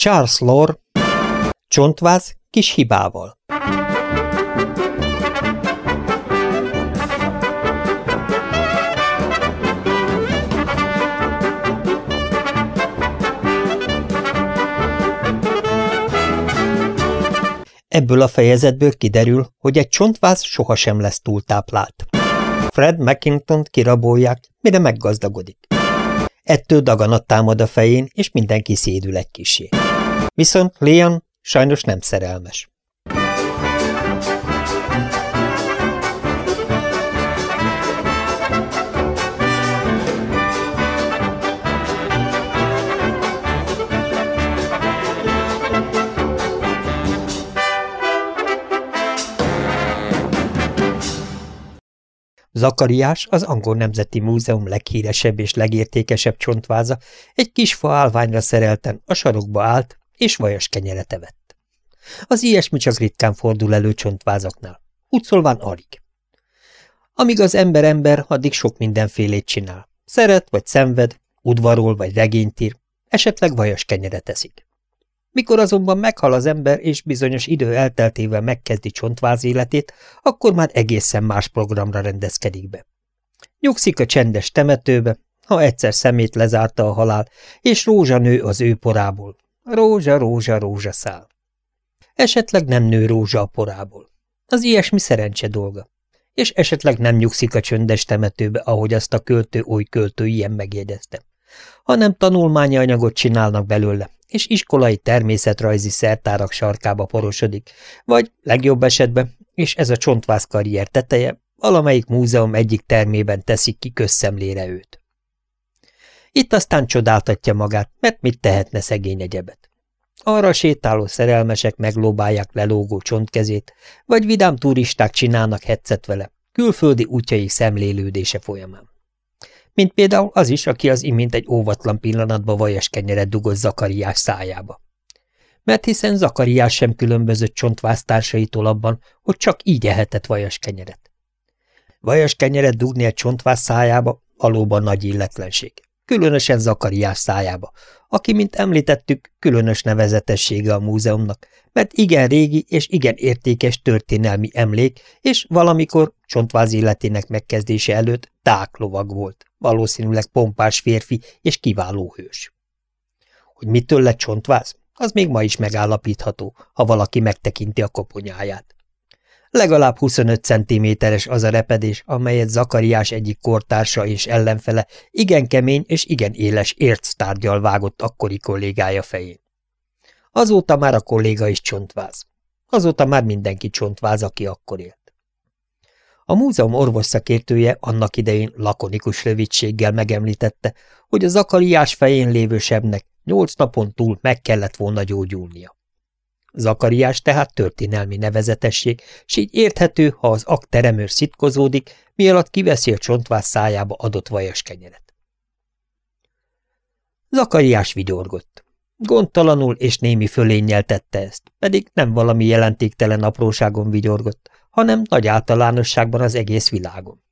Charles Lore, Csontváz kis hibával. Ebből a fejezetből kiderül, hogy egy csontváz sohasem lesz túltáplált. Fred mckinton kirabolják, mire meggazdagodik. Ettől daganat támad a fején, és mindenki szédül egy kisé. Viszont Leon sajnos nem szerelmes. Zakariás, az Angol Nemzeti Múzeum leghíresebb és legértékesebb csontváza, egy kis fa állványra szerelten a sarokba állt, és vajas kenyeret evett. Az ilyesmi csak ritkán fordul elő csontvázaknál. Úgy szólván alig. Amíg az ember ember, addig sok mindenfélét csinál. Szeret vagy szenved, udvarol vagy regényt ír, esetleg vajas kenyeret eszik. Mikor azonban meghal az ember, és bizonyos idő elteltével megkezdi csontváz életét, akkor már egészen más programra rendezkedik be. Nyugszik a csendes temetőbe, ha egyszer szemét lezárta a halál, és rózsa nő az ő porából. Rózsa, rózsa, rózsaszál. Esetleg nem nő rózsa a porából. Az ilyesmi szerencse dolga. És esetleg nem nyugszik a csöndes temetőbe, ahogy azt a költő oly költő ilyen megjegyezte, hanem tanulmányi anyagot csinálnak belőle, és iskolai természetrajzi szertárak sarkába porosodik, vagy legjobb esetben, és ez a csontváz karrier teteje, valamelyik múzeum egyik termében teszik ki közszemlére őt. Itt aztán csodáltatja magát, mert mit tehetne szegény egyebet. Arra sétáló szerelmesek meglóbálják lelógó csontkezét, vagy vidám turisták csinálnak hetszet vele, külföldi útjai szemlélődése folyamán mint például az is, aki az imént egy óvatlan pillanatba vajas kenyeret dugott Zakariás szájába. Mert hiszen Zakariás sem különbözött csontváztársaitól abban, hogy csak így ehetett vajas kenyeret. Vajas kenyeret dugni egy csontváz szájába valóban nagy illetlenség, különösen Zakariás szájába, aki, mint említettük, különös nevezetessége a múzeumnak, mert igen régi és igen értékes történelmi emlék, és valamikor csontváz életének megkezdése előtt táklovag volt, valószínűleg pompás férfi és kiváló hős. Hogy mitől lett csontváz, az még ma is megállapítható, ha valaki megtekinti a koponyáját. Legalább 25 centiméteres az a repedés, amelyet Zakariás egyik kortársa és ellenfele igen kemény és igen éles érctárgyal vágott akkori kollégája fején. Azóta már a kolléga is csontváz. Azóta már mindenki csontváz, aki akkor élt. A múzeum orvosszakértője annak idején lakonikus rövidséggel megemlítette, hogy a Zakariás fején lévő sebnek nyolc napon túl meg kellett volna gyógyulnia. Zakariás tehát történelmi nevezetesség, s így érthető, ha az akteremőr szitkozódik, mielőtt kiveszi a csontváz szájába adott vajas kenyeret. Zakariás vigyorgott. Gondtalanul és némi fölénnyel tette ezt, pedig nem valami jelentéktelen apróságon vigyorgott, hanem nagy általánosságban az egész világon.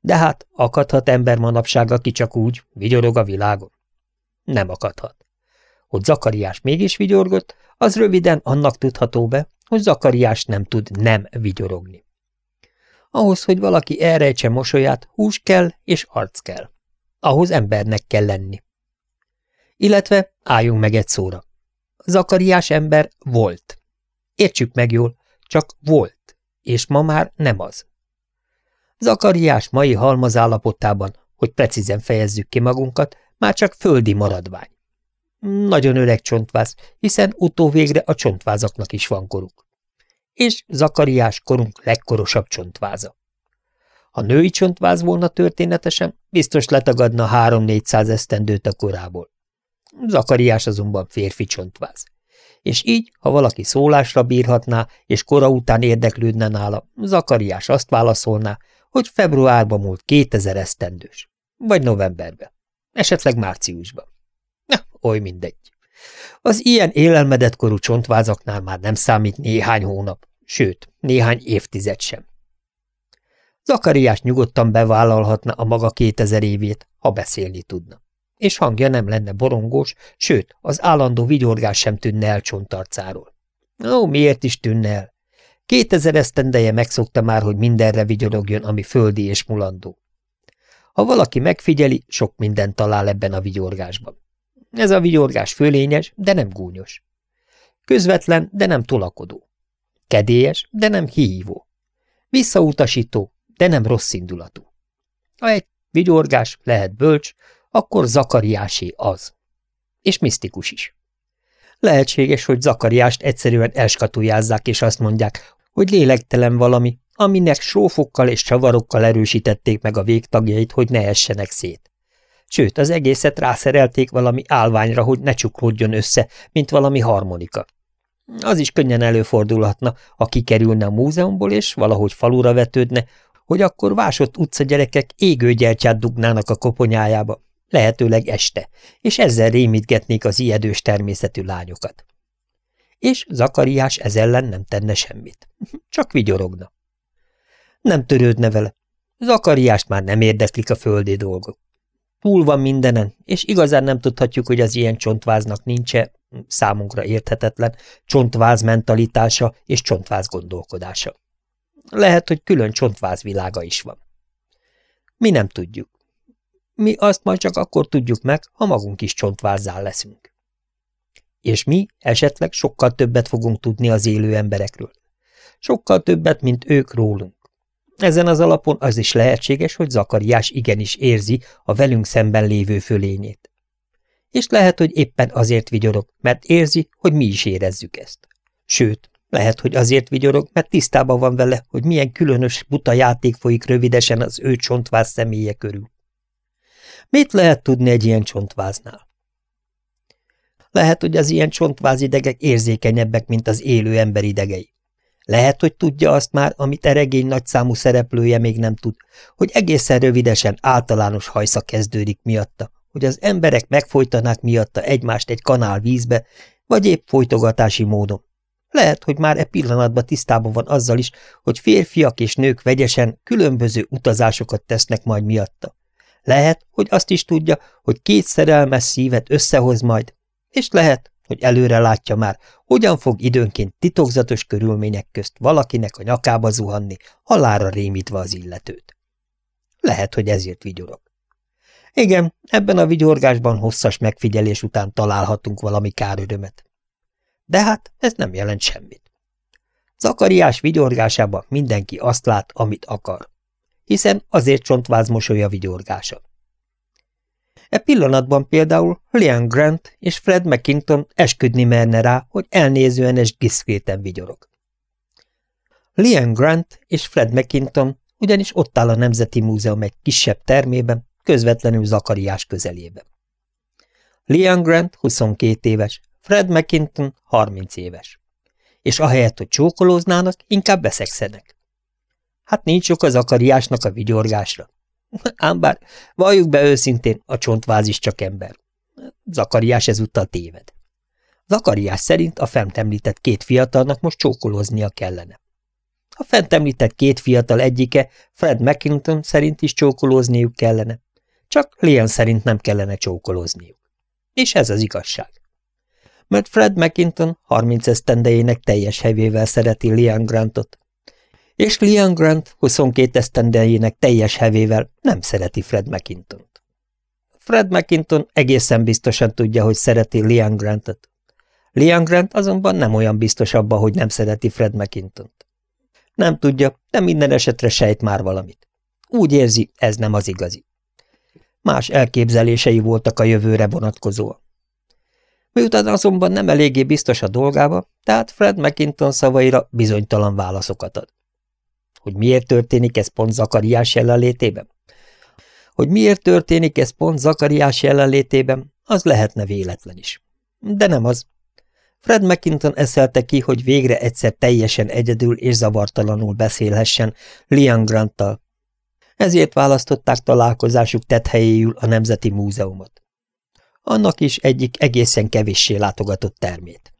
De hát akadhat ember manapság, aki csak úgy vigyorog a világon? Nem akadhat. Hogy Zakariás mégis vigyorgott, az röviden annak tudható be, hogy Zakariás nem tud nem vigyorogni. Ahhoz, hogy valaki elrejtse mosolyát, hús kell és arc kell. Ahhoz embernek kell lenni. Illetve álljunk meg egy szóra. Zakariás ember volt. Értsük meg jól, csak volt, és ma már nem az. Zakariás mai halmazállapotában, hogy precízen fejezzük ki magunkat, már csak földi maradvány. Nagyon öreg csontváz, hiszen utóvégre a csontvázaknak is van koruk. És Zakariás korunk legkorosabb csontváza. Ha női csontváz volna történetesen, biztos letagadna három-négyszáz esztendőt a korából. Zakariás azonban férfi csontváz. És így, ha valaki szólásra bírhatná, és kora után érdeklődne nála, Zakariás azt válaszolná, hogy februárban múlt 2000 esztendős. Vagy novemberben. Esetleg márciusban. Oly mindegy. Az ilyen élelmedett korú csontvázaknál már nem számít néhány hónap, sőt, néhány évtized sem. Zakariás nyugodtan bevállalhatna a maga kétezer évét, ha beszélni tudna. és hangja nem lenne borongós, sőt, az állandó vigyorgás sem tűnne el csontarcáról. Ó, miért is tűnne el? Kétezer esztendeje megszokta már, hogy mindenre vigyorogjon, ami földi és mulandó. Ha valaki megfigyeli, sok mindent talál ebben a vigyorgásban. Ez a vigyorgás fölényes, de nem gúnyos. Közvetlen, de nem tolakodó. Kedélyes, de nem hívó. Visszautasító, de nem rossz indulatú. Ha egy vigyorgás lehet bölcs, akkor Zakariásé az. És misztikus is. Lehetséges, hogy Zakariást egyszerűen elskatujázzák, és azt mondják, hogy lélektelen valami, aminek sófokkal és csavarokkal erősítették meg a végtagjait, hogy ne essenek szét. Sőt, az egészet rászerelték valami állványra, hogy ne csuklódjon össze, mint valami harmonika. Az is könnyen előfordulhatna, ha kikerülne a múzeumból, és valahogy falura vetődne, hogy akkor vásott utcagyerekek égőgyertyát dugnának a koponyájába, lehetőleg este, és ezzel rémítgetnék az ijedős természetű lányokat. És Zakariás ez ellen nem tenne semmit, csak vigyorogna. Nem törődne vele. Zakariást már nem érdeklik a földi dolgok. Túl van mindenen, és igazán nem tudhatjuk, hogy az ilyen csontváznak nincs-e, számunkra érthetetlen, csontváz mentalitása és csontváz gondolkodása. Lehet, hogy külön csontváz világa is van. Mi nem tudjuk. Mi azt majd csak akkor tudjuk meg, ha magunk is csontvázzá leszünk. És mi esetleg sokkal többet fogunk tudni az élő emberekről. Sokkal többet, mint ők rólunk. Ezen az alapon az is lehetséges, hogy Zakariás igenis érzi a velünk szemben lévő fölényét. És lehet, hogy éppen azért vigyorog, mert érzi, hogy mi is érezzük ezt. Sőt, lehet, hogy azért vigyorog, mert tisztában van vele, hogy milyen különös, buta játék folyik rövidesen az ő csontváz személye körül. Mit lehet tudni egy ilyen csontváznál? Lehet, hogy az ilyen csontváz idegek érzékenyebbek, mint az élő ember idegei. Lehet, hogy tudja azt már, amit a regény nagyszámú szereplője még nem tud, hogy egészen rövidesen általános hajsza kezdődik miatta, hogy az emberek megfojtanák miatta egymást egy kanál vízbe, vagy épp folytogatási módon. Lehet, hogy már e pillanatban tisztában van azzal is, hogy férfiak és nők vegyesen különböző utazásokat tesznek majd miatta. Lehet, hogy azt is tudja, hogy két szerelmes szívet összehoz majd, és lehet, hogy előre látja már, hogyan fog időnként titokzatos körülmények közt valakinek a nyakába zuhanni, halára rémítve az illetőt. Lehet, hogy ezért vigyorog. Igen, ebben a vigyorgásban hosszas megfigyelés után találhatunk valami kárörömet. De hát ez nem jelent semmit. Zakariás vigyorgásában mindenki azt lát, amit akar. Hiszen azért csontváz mosolya vigyorgása. E pillanatban például Liam Grant és Fred McKinton esküdni merne rá, hogy elnézően és diszkréten vigyorog. Liam Grant és Fred McKinton ugyanis ott áll a Nemzeti Múzeum egy kisebb termében, közvetlenül Zakariás közelében. Liam Grant 22 éves, Fred McKinton 30 éves. És ahelyett, hogy csókolóznának, inkább beszegszenek. Hát nincs ok az Zakariásnak a vigyorgásra. Ám bár, valljuk be őszintén, a csontváz is csak ember. Zakariás ezúttal téved. Zakariás szerint a fent említett két fiatalnak most csókolóznia kellene. A fent említett két fiatal egyike, Fred McKinton szerint is csókolózniuk kellene, csak Lian szerint nem kellene csókolózniuk. És ez az igazság. Mert Fred McKinton 30 esztendejének teljes hevével szereti Lian Grantot, és Liam Grant 22 esztendejének teljes hevével nem szereti Fred McKinton-t. Fred McKinton egészen biztosan tudja, hogy szereti Liam Grantot. Liam Grant azonban nem olyan biztos abba, hogy nem szereti Fred McKinton-t. Nem tudja, de minden esetre sejt már valamit. Úgy érzi, ez nem az igazi. Más elképzelései voltak a jövőre vonatkozóan. Miután azonban nem eléggé biztos a dolgába, tehát Fred McKinton szavaira bizonytalan válaszokat ad. Hogy miért történik ez pont Zakariás jelenlétében? Hogy miért történik ez pont Zakariás jelenlétében, az lehetne véletlen is. De nem az. Fred McKinton eszelte ki, hogy végre egyszer teljesen egyedül és zavartalanul beszélhessen Liam Granttal. Ezért választották találkozásuk tethelyéül a Nemzeti Múzeumot. Annak is egyik egészen kevéssé látogatott termét.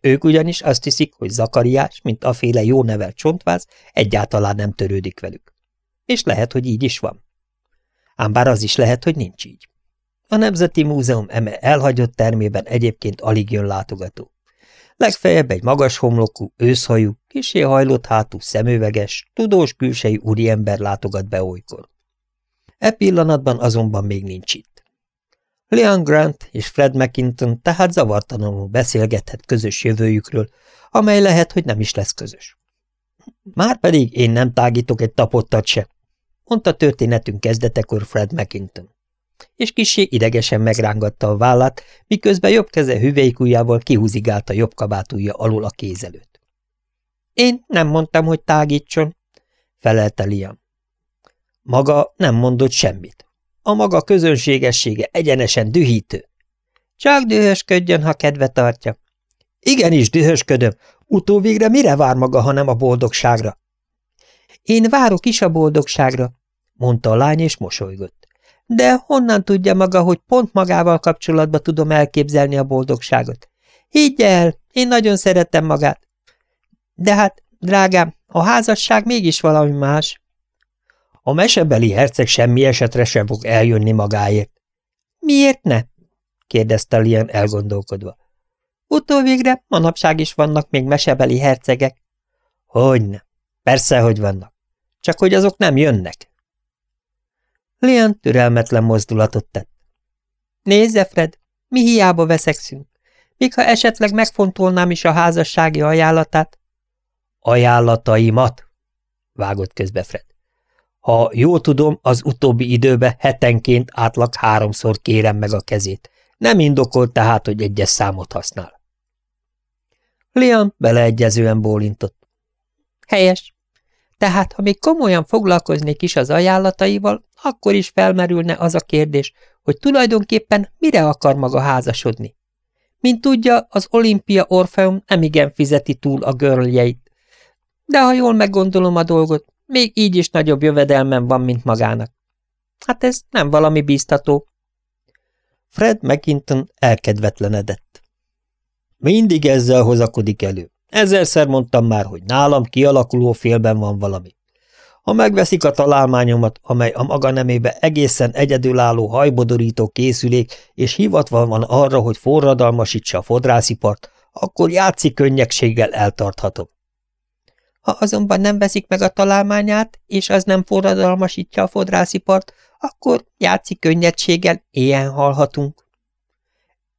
Ők ugyanis azt hiszik, hogy Zakariás, mint aféle jó nevelt csontváz, egyáltalán nem törődik velük. És lehet, hogy így is van. Ám bár az is lehet, hogy nincs így. A Nemzeti Múzeum eme elhagyott termében egyébként alig jön látogató. Legfeljebb egy magas homlokú, őszhajú, kisé hajlott hátú szemüveges, tudós külsejű úriember látogat be olykor. E pillanatban azonban még nincs itt. Leon Grant és Fred McKinton tehát zavartalanul beszélgethet közös jövőjükről, amely lehet, hogy nem is lesz közös. Márpedig én nem tágítok egy tapottat se, mondta történetünk kezdetekor Fred McKinton. És kisé idegesen megrángatta a vállát, miközben jobb keze hüvelykujjával kihúzigálta jobb kabátúja alul a kézelőt. Én nem mondtam, hogy tágítson, felelte Liam. Maga nem mondott semmit. A maga közönségessége egyenesen dühítő. Csak dühösködjön, ha kedve tartja. Igenis dühösködöm. Utóvégre mire vár maga, ha nem a boldogságra? Én várok is a boldogságra, mondta a lány, és mosolygott. De honnan tudja maga, hogy pont magával kapcsolatba tudom elképzelni a boldogságot? Higgy el, én nagyon szeretem magát. De hát, drágám, a házasság mégis valami más. A mesebeli herceg semmi esetre sem fog eljönni magáért. Miért ne? kérdezte Lian elgondolkodva. Utóvégre manapság is vannak még mesebeli hercegek. Hogyne, persze, hogy vannak. Csak hogy azok nem jönnek. Lian türelmetlen mozdulatot tett. Nézze, Fred, mi hiába veszekszünk. Még ha esetleg megfontolnám is a házassági ajánlatát. Ajánlataimat, vágott közbe Fred. Ha jól tudom, az utóbbi időben hetenként átlag háromszor kérem meg a kezét. Nem indokolt tehát, hogy egyes számot használ. Liam beleegyezően bólintott. Helyes. Tehát, ha még komolyan foglalkoznék is az ajánlataival, akkor is felmerülne az a kérdés, hogy tulajdonképpen mire akar maga házasodni. Mint tudja, az Olimpia Orfeum nemigen fizeti túl a görljeit. De ha jól meggondolom a dolgot, még így is nagyobb jövedelmem van, mint magának. Hát ez nem valami bíztató. Fred McKinton elkedvetlenedett. Mindig ezzel hozakodik elő. Ezerszer mondtam már, hogy nálam kialakuló félben van valami. Ha megveszik a találmányomat, amely a maga nemébe egészen egyedülálló hajbodorító készülék, és hivatva van arra, hogy forradalmasítsa a fodrászipart, akkor játszik könnyegséggel eltarthatom. Ha azonban nem veszik meg a találmányát, és az nem forradalmasítja a fodrászipart, akkor játszik könnyedséggel, ilyen halhatunk.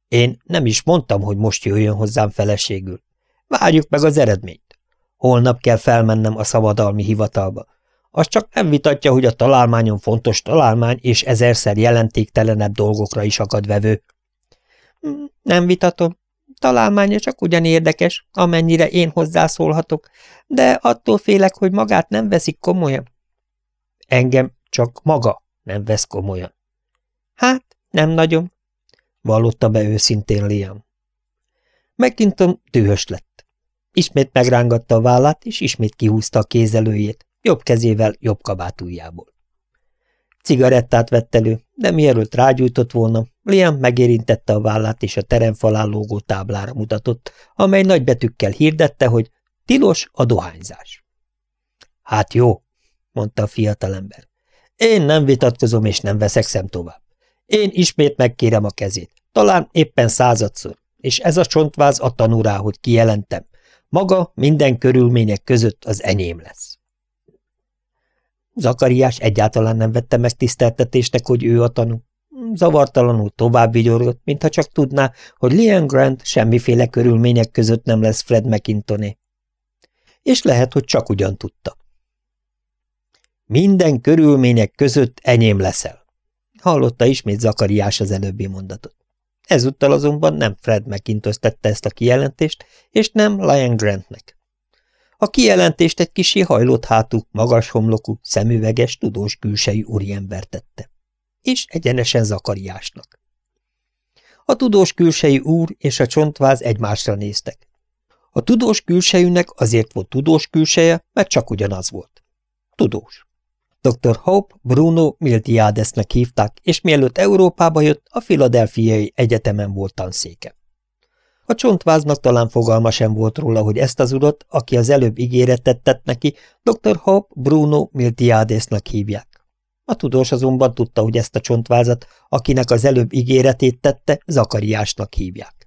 Én nem is mondtam, hogy most jöjjön hozzám feleségül. Várjuk meg az eredményt. Holnap kell felmennem a szabadalmi hivatalba. Az csak nem vitatja, hogy a találmányon fontos találmány, és ezerszer jelentéktelenebb dolgokra is akad vevő. Hm, nem vitatom. Találmánya csak ugyan érdekes, amennyire én hozzászólhatok, de attól félek, hogy magát nem veszik komolyan. Engem csak maga nem vesz komolyan. Hát, nem nagyon, vallotta be őszintén Liam. McKinton dühös lett. Ismét megrángatta a vállát, és ismét kihúzta a kézelőjét, jobb kezével jobb kabátújából. Cigarettát vett elő, de mielőtt rágyújtott volna, Liam megérintette a vállát és a teremfalán lógó táblára mutatott, amely nagybetűkkel hirdette, hogy tilos a dohányzás. Hát jó, mondta a fiatalember. Én nem vitatkozom és nem veszek szem tovább. Én ismét megkérem a kezét, talán éppen századszor, és ez a csontváz a tanúrá, hogy kijelentem. Maga minden körülmények között az enyém lesz. Zakariás egyáltalán nem vette meg tiszteltetésnek, hogy ő a tanú. Zavartalanul tovább vigyorgott, mintha csak tudná, hogy Liam Grant semmiféle körülmények között nem lesz Fred McIntoné. És lehet, hogy csak ugyan tudta. Minden körülmények között enyém leszel. Hallotta ismét Zakariás az előbbi mondatot. Ezúttal azonban nem Fred McIntos tette ezt a kijelentést, és nem Lion Grantnek. A kijelentést egy kisi hajlott hátú, magas homlokú, szemüveges, tudós külsejű úriember tette. És egyenesen Zakariásnak. A tudós külsejű úr és a csontváz egymásra néztek. A tudós külsejűnek azért volt tudós külseje, mert csak ugyanaz volt. Tudós. Dr. Hope Bruno Miltiadesnek hívták, és mielőtt Európába jött, a Filadelfiai Egyetemen volt tanszéke. A csontváznak talán fogalma sem volt róla, hogy ezt az urat, aki az előbb ígéretet tett neki, dr. Hope Bruno Miltiadesnak hívják. A tudós azonban tudta, hogy ezt a csontvázat, akinek az előbb ígéretét tette, Zakariásnak hívják.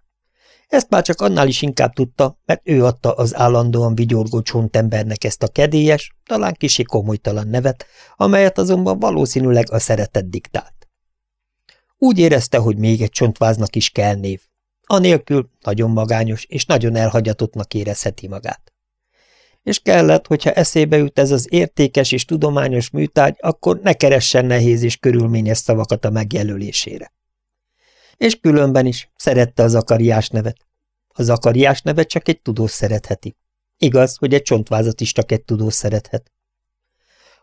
Ezt már csak annál is inkább tudta, mert ő adta az állandóan vigyorgó csontembernek ezt a kedélyes, talán kisi komolytalan nevet, amelyet azonban valószínűleg a szeretet diktált. Úgy érezte, hogy még egy csontváznak is kell név. Anélkül nagyon magányos és nagyon elhagyatottnak érezheti magát és kellett, hogyha eszébe jut ez az értékes és tudományos műtárgy, akkor ne keressen nehéz és körülményes szavakat a megjelölésére. És különben is szerette az akariás nevet. Az akariás nevet csak egy tudós szeretheti. Igaz, hogy egy csontvázat is csak egy tudós szerethet.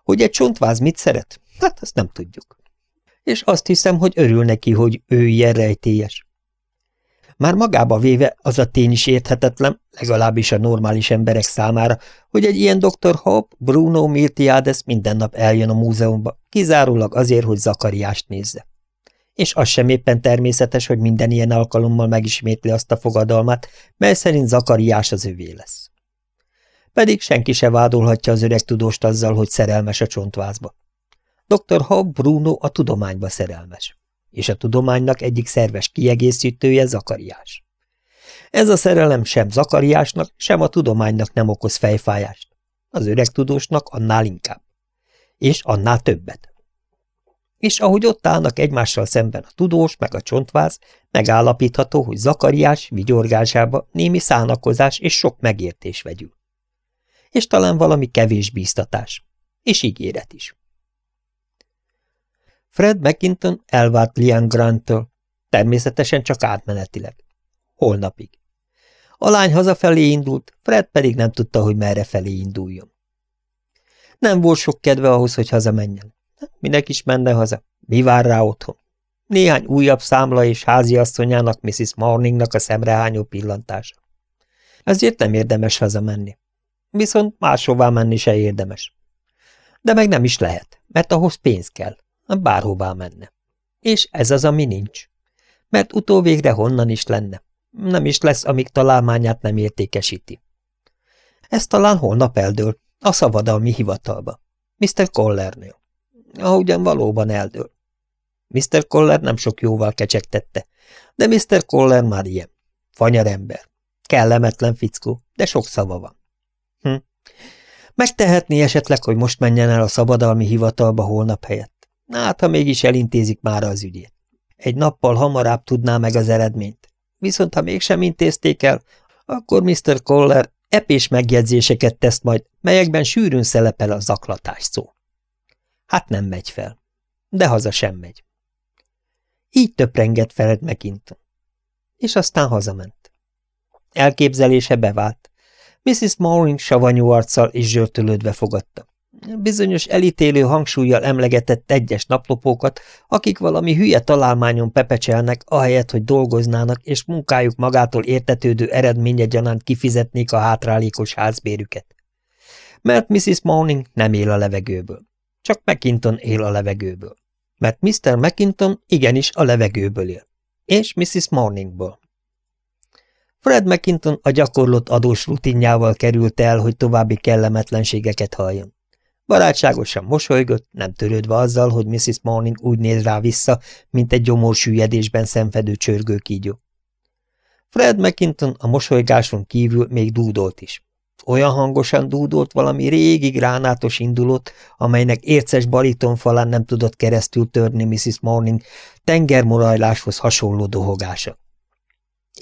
Hogy egy csontváz mit szeret? Hát azt nem tudjuk. És azt hiszem, hogy örül neki, hogy ő ilyen rejtélyes. Már magába véve az a tény is érthetetlen, legalábbis a normális emberek számára, hogy egy ilyen dr. Hope, Bruno Miltiades minden nap eljön a múzeumba, kizárólag azért, hogy Zakariást nézze. És az sem éppen természetes, hogy minden ilyen alkalommal megismétli azt a fogadalmát, mely szerint Zakariás az övé lesz. Pedig senki se vádolhatja az öreg tudóst azzal, hogy szerelmes a csontvázba. Dr. Hope Bruno a tudományba szerelmes és a tudománynak egyik szerves kiegészítője Zakariás. Ez a szerelem sem Zakariásnak, sem a tudománynak nem okoz fejfájást. Az öreg tudósnak annál inkább. És annál többet. És ahogy ott állnak egymással szemben a tudós meg a csontváz, megállapítható, hogy Zakariás vigyorgásába némi szánakozás és sok megértés vegyül. És talán valami kevés bíztatás. És ígéret is. Fred McKinton elvált Lian Granttől, természetesen csak átmenetileg. Holnapig. A lány hazafelé indult, Fred pedig nem tudta, hogy merre felé induljon. Nem volt sok kedve ahhoz, hogy hazamenjen. Minek is menne haza? Mi vár rá otthon? Néhány újabb számla és háziasszonyának, Mrs. Morningnak a szemrehányó pillantása. Ezért nem érdemes hazamenni. Viszont máshová menni se érdemes. De meg nem is lehet, mert ahhoz pénz kell bárhová menne. És ez az, ami nincs. Mert utóvégre honnan is lenne. Nem is lesz, amíg találmányát nem értékesíti. Ez talán holnap eldől, a szabadalmi hivatalba. Mr. Collernél. Ahogyan valóban eldől. Mr. Coller nem sok jóval kecsegtette, de Mr. Coller már ilyen. Fanyar ember. Kellemetlen fickó, de sok szava van. Hm. Megtehetné esetleg, hogy most menjen el a szabadalmi hivatalba holnap helyett. Hát, ha mégis elintézik már az ügyét. Egy nappal hamarabb tudná meg az eredményt. Viszont, ha mégsem intézték el, akkor Mr. Coller epés megjegyzéseket tesz majd, melyekben sűrűn szelepel a zaklatás szó. Hát nem megy fel. De haza sem megy. Így töprengett Fred megint. És aztán hazament. Elképzelése bevált. Mrs. Mowring savanyú arccal és zsörtölődve fogadta bizonyos elítélő hangsúlyjal emlegetett egyes naplopókat, akik valami hülye találmányon pepecselnek, ahelyett, hogy dolgoznának, és munkájuk magától értetődő eredménye gyanánt kifizetnék a hátrálékos házbérüket. Mert Mrs. Morning nem él a levegőből. Csak McKinton él a levegőből. Mert Mr. McKinton igenis a levegőből él. És Mrs. Morningból. Fred McKinton a gyakorlott adós rutinjával került el, hogy további kellemetlenségeket halljon. Barátságosan mosolygott, nem törődve azzal, hogy Mrs. Morning úgy néz rá vissza, mint egy gyomorsüllyedésben szenvedő csörgőkígyó. Fred McKinton a mosolygáson kívül még dúdolt is. Olyan hangosan dúdolt valami régi gránátos indulót, amelynek érces baritonfalán nem tudott keresztül törni Mrs. Morning tengermorajláshoz hasonló dohogása.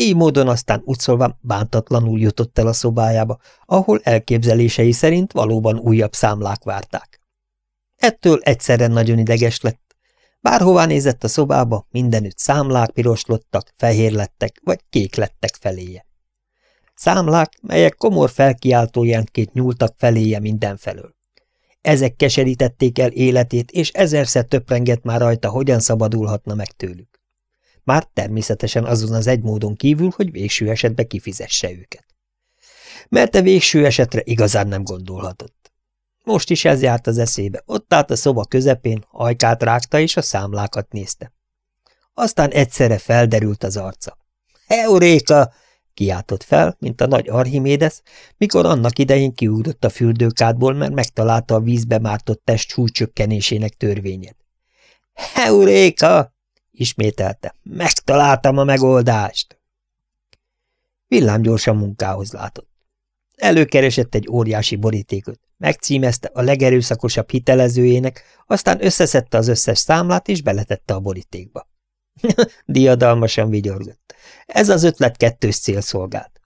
Így módon aztán utcolva bántatlanul jutott el a szobájába, ahol elképzelései szerint valóban újabb számlák várták. Ettől egyszerre nagyon ideges lett. Bárhová nézett a szobába, mindenütt számlák piroslottak, fehér lettek, vagy kék lettek feléje. Számlák, melyek komor felkiáltójánként nyúltak feléje mindenfelől. Ezek keserítették el életét, és ezerszer töprengett már rajta, hogyan szabadulhatna meg tőlük. Már természetesen azon az egy módon kívül, hogy végső esetben kifizesse őket. Mert a végső esetre igazán nem gondolhatott. Most is ez járt az eszébe, ott állt a szoba közepén, ajkát rágta és a számlákat nézte. Aztán egyszerre felderült az arca. – Euréka! – kiáltott fel, mint a nagy Archimédesz, mikor annak idején kiugrott a fürdőkádból, mert megtalálta a vízbe mártott test súlycsökkenésének törvényét. – Heuréka! – ismételte. – Megtaláltam a megoldást! Villámgyorsan munkához látott. Előkeresett egy óriási borítékot, megcímezte a legerőszakosabb hitelezőjének, aztán összeszedte az összes számlát, és beletette a borítékba. Diadalmasan vigyorgott. Ez az ötlet kettős cél szolgált.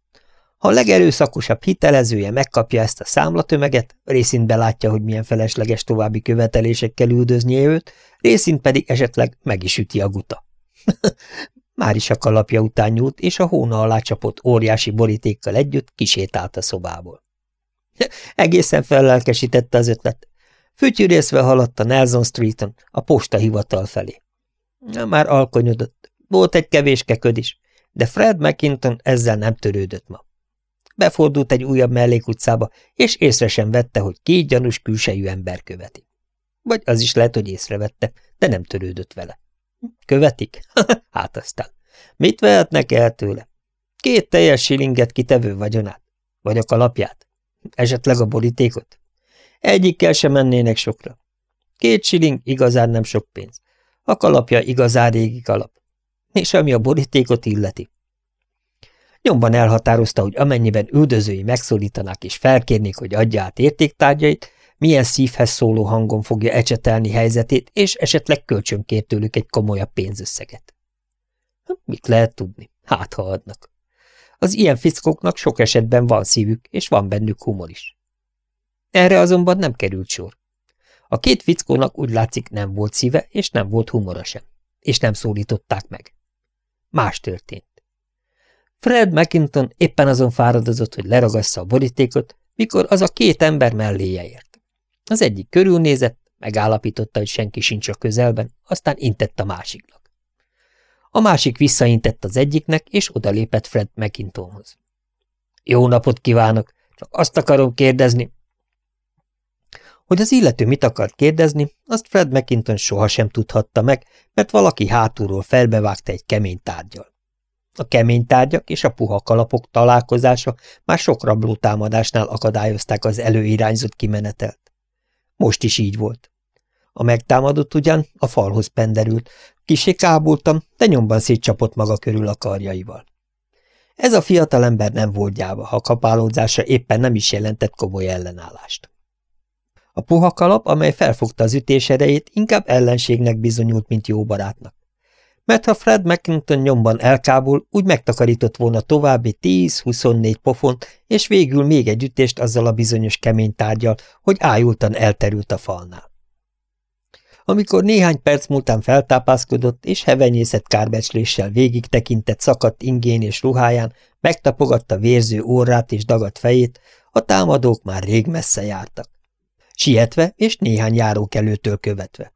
Ha a legerőszakosabb hitelezője megkapja ezt a számlatömeget, részint belátja, hogy milyen felesleges további követelésekkel üldöznie őt, részint pedig esetleg meg is üti a guta. Már is a kalapja után nyúlt, és a hóna alá csapott óriási borítékkal együtt kisétált a szobából. Egészen fellelkesítette az ötlet. Fütyűrészve haladt a Nelson Streeton, a posta hivatal felé. Már alkonyodott. Volt egy kevéske köd is, de Fred McKinton ezzel nem törődött ma. Befordult egy újabb mellékutcába, és észre sem vette, hogy két gyanús külsejű ember követi. Vagy az is lehet, hogy észrevette, de nem törődött vele. Követik? hát aztán. Mit vehetnek el tőle? Két teljes silinget kitevő vagyonát? Vagy a kalapját? Esetleg a borítékot? Egyikkel sem mennének sokra. Két siling igazán nem sok pénz. A kalapja igazán régi kalap. És ami a borítékot illeti. Nyomban elhatározta, hogy amennyiben üldözői megszólítanák és felkérnék, hogy adja át értéktárgyait, milyen szívhez szóló hangon fogja ecsetelni helyzetét, és esetleg kölcsönkér tőlük egy komolyabb pénzösszeget. Mit lehet tudni? Hát, ha adnak. Az ilyen fickóknak sok esetben van szívük, és van bennük humor is. Erre azonban nem került sor. A két fickónak úgy látszik nem volt szíve, és nem volt humora sem. És nem szólították meg. Más történt. Fred McKinton éppen azon fáradozott, hogy leragassza a borítékot, mikor az a két ember melléje ért. Az egyik körülnézett, megállapította, hogy senki sincs a közelben, aztán intett a másiknak. A másik visszaintett az egyiknek, és odalépett Fred McKintonhoz. Jó napot kívánok! Csak azt akarom kérdezni, hogy az illető mit akart kérdezni, azt Fred McKinton sohasem tudhatta meg, mert valaki hátulról felbevágta egy kemény tárgyal. A kemény tárgyak és a puha kalapok találkozása már sok rabló támadásnál akadályozták az előirányzott kimenetelt. Most is így volt. A megtámadott ugyan a falhoz penderült, kisé kábultam, de nyomban szétcsapott maga körül a karjaival. Ez a fiatalember nem volt gyáva, ha kapálódzása éppen nem is jelentett komoly ellenállást. A puha kalap, amely felfogta az ütés erejét, inkább ellenségnek bizonyult, mint jó barátnak. Mert ha Fred McKinton nyomban elkábul, úgy megtakarított volna további 10-24 pofont, és végül még egy ütést azzal a bizonyos kemény tárgyal, hogy ájultan elterült a falnál. Amikor néhány perc múltán feltápászkodott, és hevenyészet kárbecsléssel végig tekintett szakadt ingén és ruháján, megtapogatta vérző órát és dagadt fejét, a támadók már rég messze jártak sietve és néhány járókelőtől követve.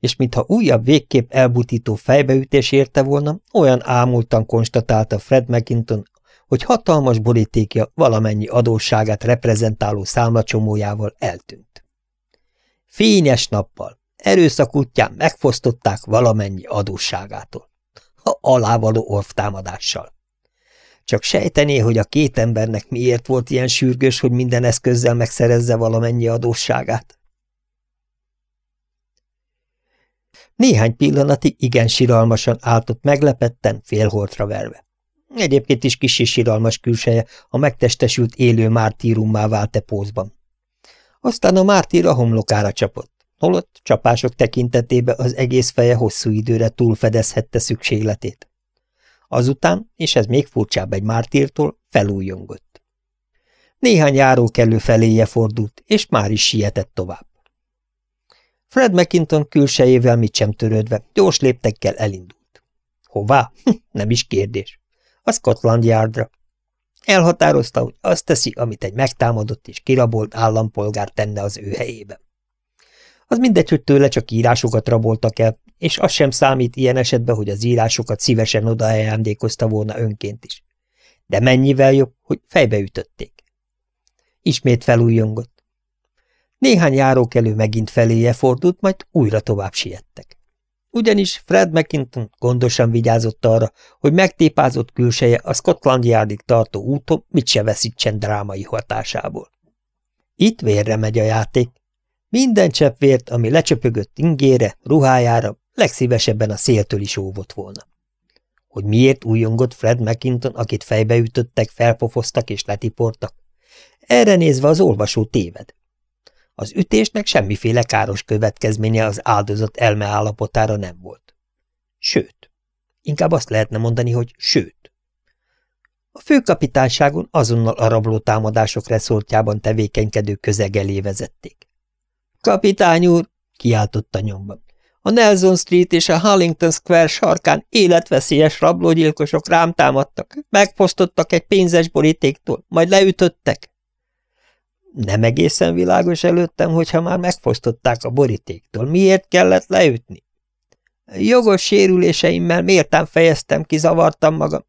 És mintha újabb végképp elbutító fejbeütés érte volna, olyan ámultan konstatálta Fred McKinton, hogy hatalmas borítékja valamennyi adósságát reprezentáló számlacsomójával eltűnt. Fényes nappal, erőszak útján megfosztották valamennyi adósságától, ha alávaló orvtámadással. Csak sejtené, hogy a két embernek miért volt ilyen sürgős, hogy minden eszközzel megszerezze valamennyi adósságát. Néhány pillanatig igen siralmasan álltott meglepetten, félholtra verve. Egyébként is kis és siralmas külseje a megtestesült élő mártírummá vált e pózban. Aztán a mártír a homlokára csapott, holott csapások tekintetében az egész feje hosszú időre túlfedezhette szükségletét. Azután, és ez még furcsább egy mártírtól, felújongott. Néhány járókelő feléje fordult, és már is sietett tovább. Fred McKinton külsejével mit sem törődve, gyors léptekkel elindult. Hová? Nem is kérdés. A Scotland Yardra. Elhatározta, hogy azt teszi, amit egy megtámadott és kirabolt állampolgár tenne az ő helyében. Az mindegy, hogy tőle csak írásokat raboltak el, és az sem számít ilyen esetben, hogy az írásokat szívesen odaajándékozta volna önként is. De mennyivel jobb, hogy fejbe ütötték. Ismét felújongott. Néhány járókelő megint feléje fordult, majd újra tovább siettek. Ugyanis Fred McKinton gondosan vigyázott arra, hogy megtépázott külseje a Scotland Yardig tartó úton mit se veszítsen drámai hatásából. Itt vérre megy a játék. Minden csepp vért, ami lecsöpögött ingére, ruhájára, legszívesebben a széltől is óvott volna. Hogy miért újongott Fred McKinton, akit fejbeütöttek, felpofoztak és letiportak? Erre nézve az olvasó téved. Az ütésnek semmiféle káros következménye az áldozat elme állapotára nem volt. Sőt, inkább azt lehetne mondani, hogy sőt. A főkapitányságon azonnal a rabló támadások reszortjában tevékenykedő közeg elé vezették. – Kapitány úr! – kiáltotta nyomban. A Nelson Street és a Harlington Square sarkán életveszélyes rablógyilkosok rám támadtak, megfosztottak egy pénzes borítéktól, majd leütöttek. Nem egészen világos előttem, hogyha már megfosztották a borítéktól. Miért kellett leütni? Jogos sérüléseimmel méltán fejeztem ki, zavartam magam.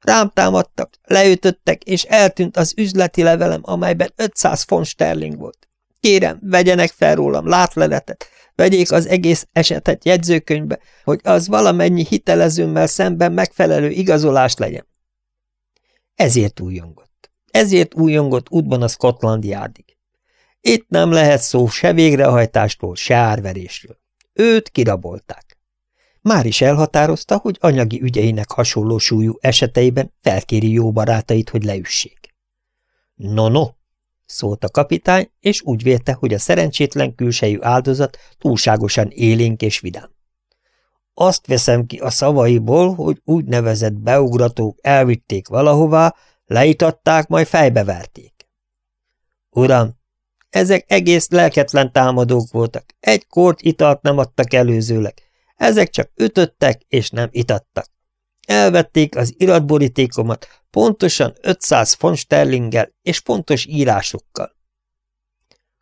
Rám támadtak, leütöttek, és eltűnt az üzleti levelem, amelyben 500 font sterling volt. Kérem, vegyenek fel rólam látleletet, vegyék az egész esetet jegyzőkönyvbe, hogy az valamennyi hitelezőmmel szemben megfelelő igazolás legyen. Ezért újongott. Ezért újongott útban a Scotland Yardig. Itt nem lehet szó se végrehajtástól, se árverésről. Őt kirabolták. Már is elhatározta, hogy anyagi ügyeinek hasonló súlyú eseteiben felkéri jó barátait, hogy leüssék. No, no, szólt a kapitány, és úgy vélte, hogy a szerencsétlen külsejű áldozat túlságosan élénk és vidám. Azt veszem ki a szavaiból, hogy úgynevezett beugratók elvitték valahová, leitatták, majd fejbeverték. Uram, ezek egész lelketlen támadók voltak, egy kort italt nem adtak előzőleg, ezek csak ütöttek és nem itattak. Elvették az iratborítékomat pontosan 500 font sterlinggel és pontos írásokkal.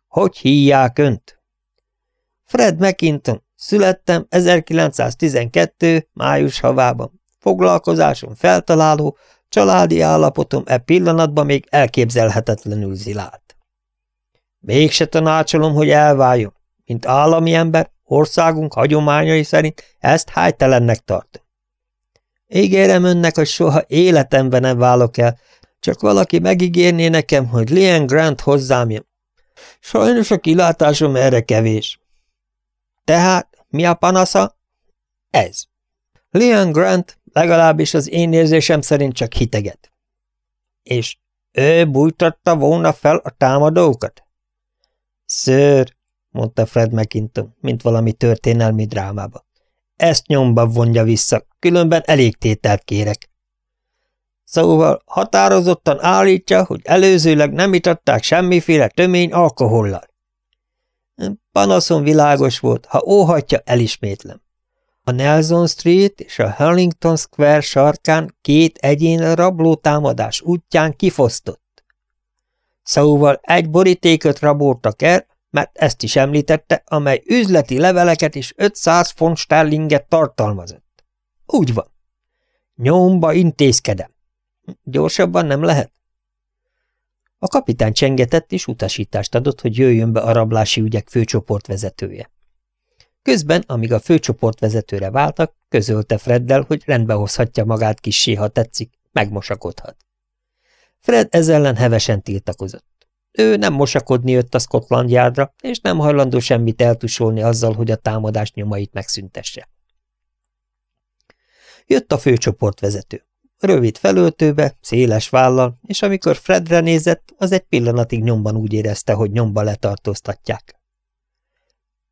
Hogy hívják önt? Fred McKinton, születtem 1912. május havában. Foglalkozásom feltaláló, családi állapotom e pillanatban még elképzelhetetlenül zilált. Mégse tanácsolom, hogy elváljon. Mint állami ember, országunk hagyományai szerint ezt hájtelennek tartom. Ígérem önnek, hogy soha életemben nem válok el, csak valaki megígérné nekem, hogy Lian Grant hozzám jön. Sajnos a kilátásom erre kevés. Tehát mi a panasza? Ez. Lian Grant legalábbis az én érzésem szerint csak hiteget. És ő bújtatta volna fel a támadókat? Ször, mondta Fred McKinton, mint valami történelmi drámába. Ezt nyomba vonja vissza, különben elég tételt kérek. Szóval határozottan állítja, hogy előzőleg nem itatták semmiféle tömény alkohollal. Panaszon világos volt, ha óhatja, elismétlem. A Nelson Street és a Harlington Square sarkán két egyén rabló támadás útján kifosztott. Szóval egy borítékot raboltak el, mert ezt is említette, amely üzleti leveleket és 500 font sterlinget tartalmazott. Úgy van. Nyomba intézkedem. Gyorsabban nem lehet? A kapitány csengetett és utasítást adott, hogy jöjjön be a rablási ügyek főcsoport vezetője. Közben, amíg a főcsoport vezetőre váltak, közölte Freddel, hogy rendbe hozhatja magát kissé, ha tetszik, megmosakodhat. Fred ezzel ellen hevesen tiltakozott. Ő nem mosakodni jött a Scotland Yardra, és nem hajlandó semmit eltusolni azzal, hogy a támadás nyomait megszüntesse. Jött a főcsoportvezető. Rövid felöltőbe, széles vállal, és amikor Fredre nézett, az egy pillanatig nyomban úgy érezte, hogy nyomba letartóztatják.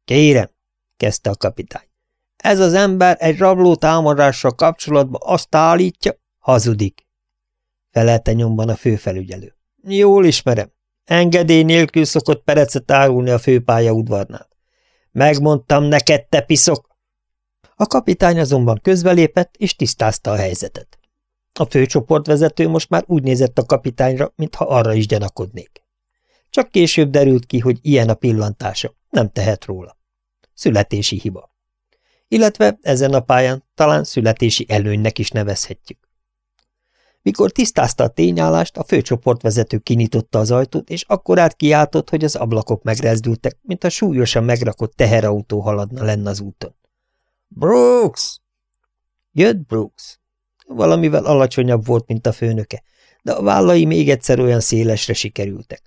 Kérem, kezdte a kapitány. Ez az ember egy rabló támadással kapcsolatban azt állítja, hazudik. Felelte nyomban a főfelügyelő. Jól ismerem. Engedély nélkül szokott perecet árulni a főpálya udvarnál. Megmondtam neked, te piszok! A kapitány azonban közbelépett, és tisztázta a helyzetet. A főcsoportvezető most már úgy nézett a kapitányra, mintha arra is gyanakodnék. Csak később derült ki, hogy ilyen a pillantása, nem tehet róla. Születési hiba. Illetve ezen a pályán talán születési előnynek is nevezhetjük. Mikor tisztázta a tényállást, a főcsoportvezető kinyitotta az ajtót, és akkorát kiáltott, hogy az ablakok megrezdültek, mint a súlyosan megrakott teherautó haladna lenne az úton. Brooks! Jött Brooks. Valamivel alacsonyabb volt, mint a főnöke, de a vállai még egyszer olyan szélesre sikerültek.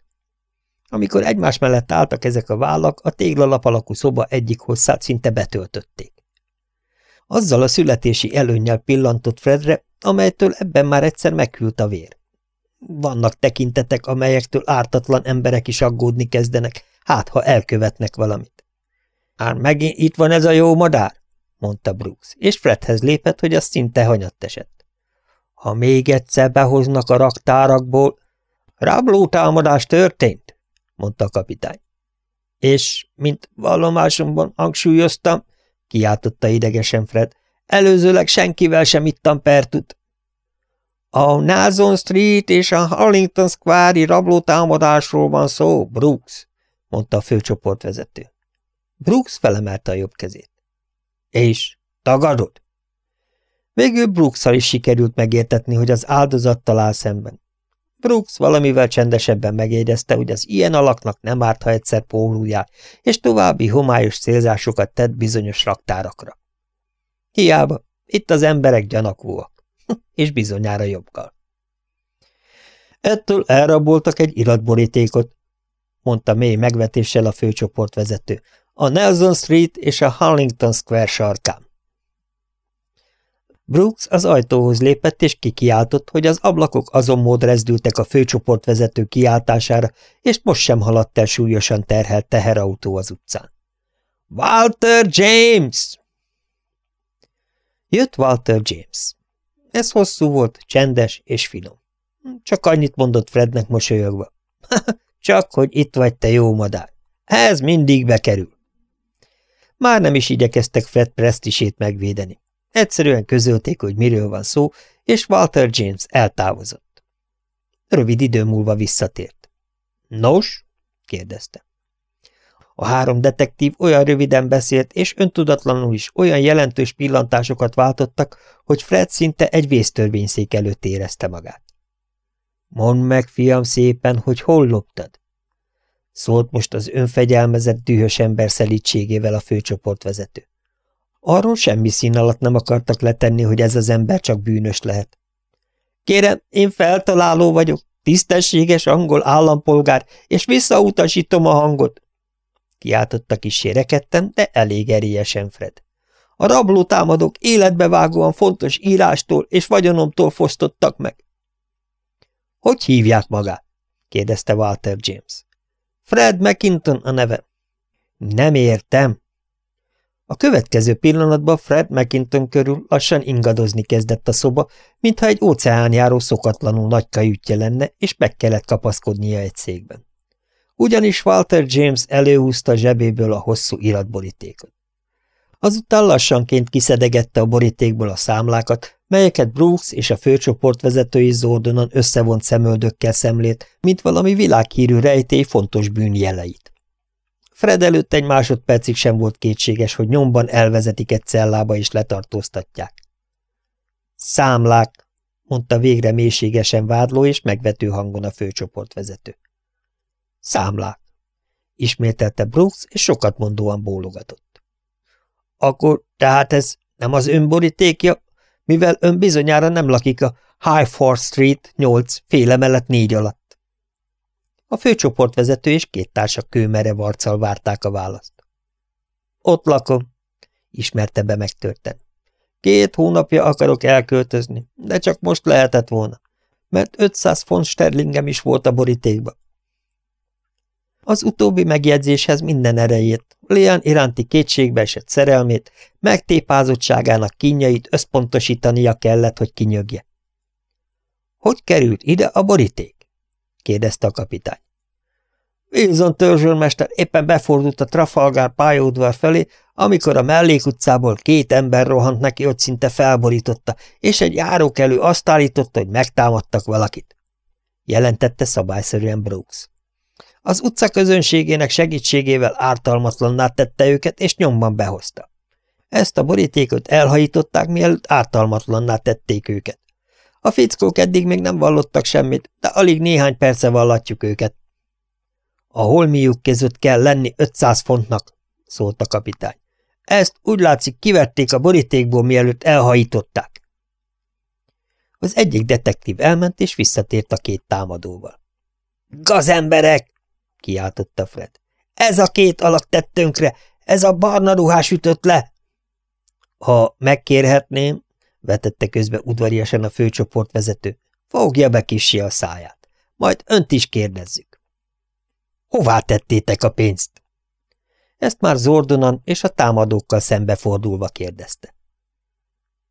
Amikor egymás mellett álltak ezek a vállak, a téglalap alakú szoba egyik hosszát szinte betöltötték. Azzal a születési előnnyel pillantott Fredre, amelytől ebben már egyszer meghűlt a vér. Vannak tekintetek, amelyektől ártatlan emberek is aggódni kezdenek, hát ha elkövetnek valamit. Ár megint itt van ez a jó madár, mondta Brooks, és Fredhez lépett, hogy az szinte hanyatt esett. Ha még egyszer behoznak a raktárakból... Rabló támadás történt, mondta a kapitány. És, mint vallomásomban hangsúlyoztam, kiáltotta idegesen Fred, előzőleg senkivel sem ittam pertut. A Nazon Street és a Harlington Square-i rablótámadásról van szó, Brooks, mondta a főcsoportvezető. Brooks felemelte a jobb kezét. És tagadod? Végül brooks is sikerült megértetni, hogy az áldozattal áll szemben. Brooks valamivel csendesebben megjegyezte, hogy az ilyen alaknak nem árt, ha egyszer pólulják, és további homályos célzásokat tett bizonyos raktárakra. Hiába, itt az emberek gyanakvóak, és bizonyára jobbgal. Ettől elraboltak egy iratborítékot, mondta mély megvetéssel a főcsoportvezető, a Nelson Street és a Harlington Square sarkán. Brooks az ajtóhoz lépett és kikiáltott, hogy az ablakok azon mód rezdültek a főcsoportvezető kiáltására, és most sem haladt el súlyosan terhelt teherautó az utcán. – Walter James! Jött Walter James. Ez hosszú volt, csendes és finom. Csak annyit mondott Frednek mosolyogva. – Csak, hogy itt vagy te jó madár. Ez mindig bekerül. Már nem is igyekeztek Fred presztisét megvédeni. Egyszerűen közölték, hogy miről van szó, és Walter James eltávozott. Rövid idő múlva visszatért. Nos? kérdezte. A három detektív olyan röviden beszélt, és öntudatlanul is olyan jelentős pillantásokat váltottak, hogy Fred szinte egy vésztörvényszék előtt érezte magát. Mondd meg, fiam, szépen, hogy hol loptad? Szólt most az önfegyelmezett dühös ember szelítségével a főcsoportvezető. Arról semmi szín alatt nem akartak letenni, hogy ez az ember csak bűnös lehet. Kérem, én feltaláló vagyok, tisztességes angol állampolgár, és visszautasítom a hangot. Kiáltotta kis rekedten, de elég erélyesen Fred. A rabló támadók életbevágóan fontos írástól és vagyonomtól fosztottak meg. Hogy hívják magát? kérdezte Walter James. Fred McKinton a neve. Nem értem, a következő pillanatban Fred McKinton körül lassan ingadozni kezdett a szoba, mintha egy óceánjáró szokatlanul nagy kajütje lenne, és meg kellett kapaszkodnia egy székben. Ugyanis Walter James előhúzta zsebéből a hosszú iratborítékot. Azután lassanként kiszedegette a borítékból a számlákat, melyeket Brooks és a főcsoport vezetői Zordonon összevont szemöldökkel szemlét, mint valami világhírű rejtély fontos bűnjeleit. Fred előtt egy másodpercig sem volt kétséges, hogy nyomban elvezetik egy cellába és letartóztatják. Számlák, mondta végre mélységesen vádló és megvető hangon a főcsoportvezető. Számlák, ismételte Brooks, és sokat mondóan bólogatott. Akkor tehát ez nem az önborítékja, mivel ön bizonyára nem lakik a High Force Street 8 féle mellett négy alatt. A főcsoportvezető és két társa kőmere varccal várták a választ. Ott lakom, ismerte be megtörten. Két hónapja akarok elköltözni, de csak most lehetett volna, mert 500 font sterlingem is volt a borítékba. Az utóbbi megjegyzéshez minden erejét, Leon iránti kétségbe esett szerelmét, megtépázottságának kínjait összpontosítania kellett, hogy kinyögje. – Hogy került ide a boríték? Kérdezte a kapitány. Wilson törzsőrmester éppen befordult a Trafalgar pályaudvar felé, amikor a mellékutcából két ember rohant neki, hogy szinte felborította, és egy járókelő azt állította, hogy megtámadtak valakit. Jelentette szabályszerűen Brooks. Az utca közönségének segítségével ártalmatlanná tette őket, és nyomban behozta. Ezt a borítékot elhajították, mielőtt ártalmatlanná tették őket. A fickók eddig még nem vallottak semmit, de alig néhány perce vallatjuk őket. A holmiuk között kell lenni 500 fontnak, szólt a kapitány. Ezt úgy látszik kivették a borítékból, mielőtt elhajították. Az egyik detektív elment, és visszatért a két támadóval. Gazemberek! kiáltotta Fred. Ez a két alak tett tönkre, ez a barna ruhás ütött le! Ha megkérhetném, vetette közbe udvariasan a főcsoportvezető, fogja be kissé a száját. Majd önt is kérdezzük. Hová tettétek a pénzt? Ezt már Zordonan és a támadókkal szembefordulva kérdezte.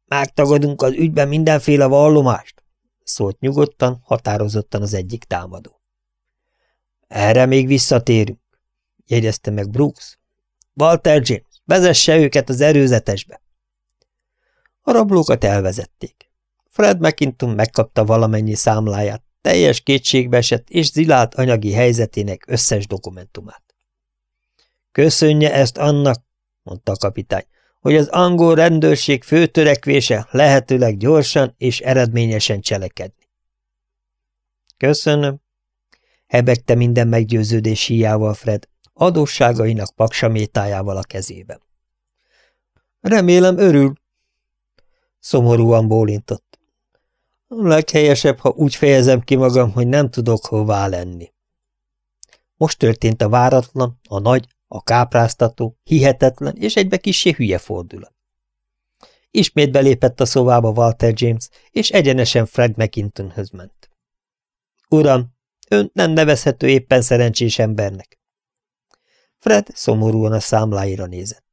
Megtagadunk az ügyben mindenféle vallomást? szólt nyugodtan, határozottan az egyik támadó. Erre még visszatérünk, jegyezte meg Brooks. Walter James, vezesse őket az erőzetesbe. A rablókat elvezették. Fred McInton megkapta valamennyi számláját, teljes kétségbe esett és zilált anyagi helyzetének összes dokumentumát. Köszönje ezt annak, mondta a kapitány, hogy az angol rendőrség fő törekvése lehetőleg gyorsan és eredményesen cselekedni. Köszönöm, hebegte minden meggyőződés hiával Fred, adósságainak paksamétájával a kezében. Remélem örül. Szomorúan bólintott. A leghelyesebb, ha úgy fejezem ki magam, hogy nem tudok hová lenni. Most történt a váratlan, a nagy, a kápráztató, hihetetlen és egybe kissé hülye fordulat. Ismét belépett a szobába Walter James, és egyenesen Fred McKintonhöz ment. Uram, ön nem nevezhető éppen szerencsés embernek. Fred szomorúan a számláira nézett.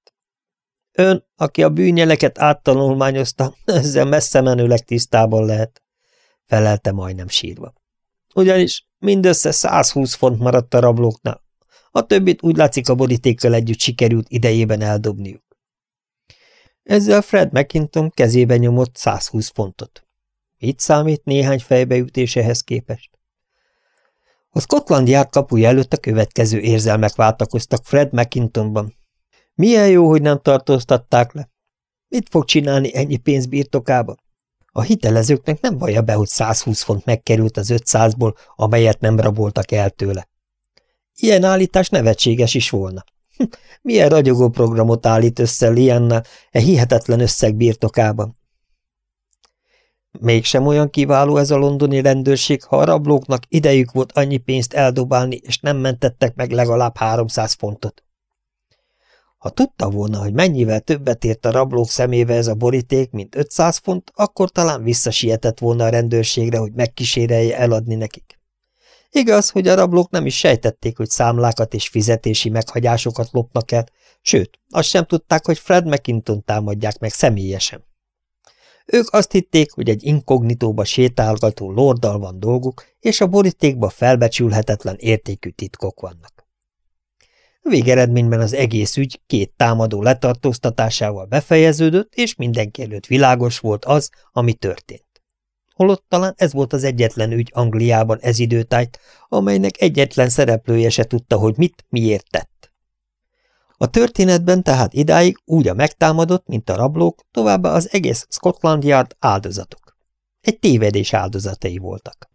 Ön, aki a bűnjeleket áttanulmányozta, ezzel messze menőleg tisztában lehet, felelte majdnem sírva. Ugyanis mindössze 120 font maradt a rablóknál, a többit úgy látszik a borítékkal együtt sikerült idejében eldobniuk. Ezzel Fred McKinton kezébe nyomott 120 fontot. Itt számít néhány fejbeütésehez képest. A Scotland Yard kapuja előtt a következő érzelmek váltakoztak Fred McKintonban. Milyen jó, hogy nem tartóztatták le. Mit fog csinálni ennyi pénz birtokában? A hitelezőknek nem vaja be, hogy 120 font megkerült az 500-ból, amelyet nem raboltak el tőle. Ilyen állítás nevetséges is volna. Hm, milyen ragyogó programot állít össze Lianna e hihetetlen összeg birtokában? Mégsem olyan kiváló ez a londoni rendőrség, ha a rablóknak idejük volt annyi pénzt eldobálni, és nem mentettek meg legalább 300 fontot. Ha tudta volna, hogy mennyivel többet ért a rablók szemébe ez a boríték, mint 500 font, akkor talán visszasietett volna a rendőrségre, hogy megkísérelje eladni nekik. Igaz, hogy a rablók nem is sejtették, hogy számlákat és fizetési meghagyásokat lopnak el, sőt, azt sem tudták, hogy Fred McKinton támadják meg személyesen. Ők azt hitték, hogy egy inkognitóba sétálgató lorddal van dolguk, és a borítékba felbecsülhetetlen értékű titkok vannak. Végeredményben az egész ügy két támadó letartóztatásával befejeződött, és mindenki előtt világos volt az, ami történt holott talán ez volt az egyetlen ügy Angliában ez időtájt, amelynek egyetlen szereplője se tudta, hogy mit, miért tett. A történetben tehát idáig úgy a megtámadott, mint a rablók, továbbá az egész Scotland Yard áldozatok. Egy tévedés áldozatai voltak.